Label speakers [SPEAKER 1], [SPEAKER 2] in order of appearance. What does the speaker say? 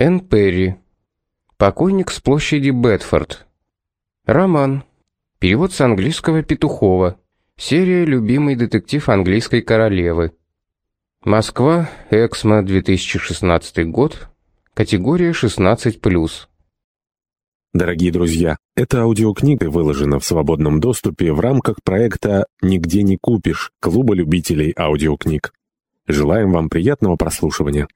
[SPEAKER 1] Энн Перри. Покойник с площади Бетфорд. Роман. Перевод с английского Петухова. Серия «Любимый детектив английской королевы». Москва, Эксмо, 2016 год. Категория 16+.
[SPEAKER 2] Дорогие друзья, эта аудиокнига выложена в свободном доступе в рамках проекта «Нигде не купишь» Клуба любителей аудиокниг. Желаем вам приятного прослушивания.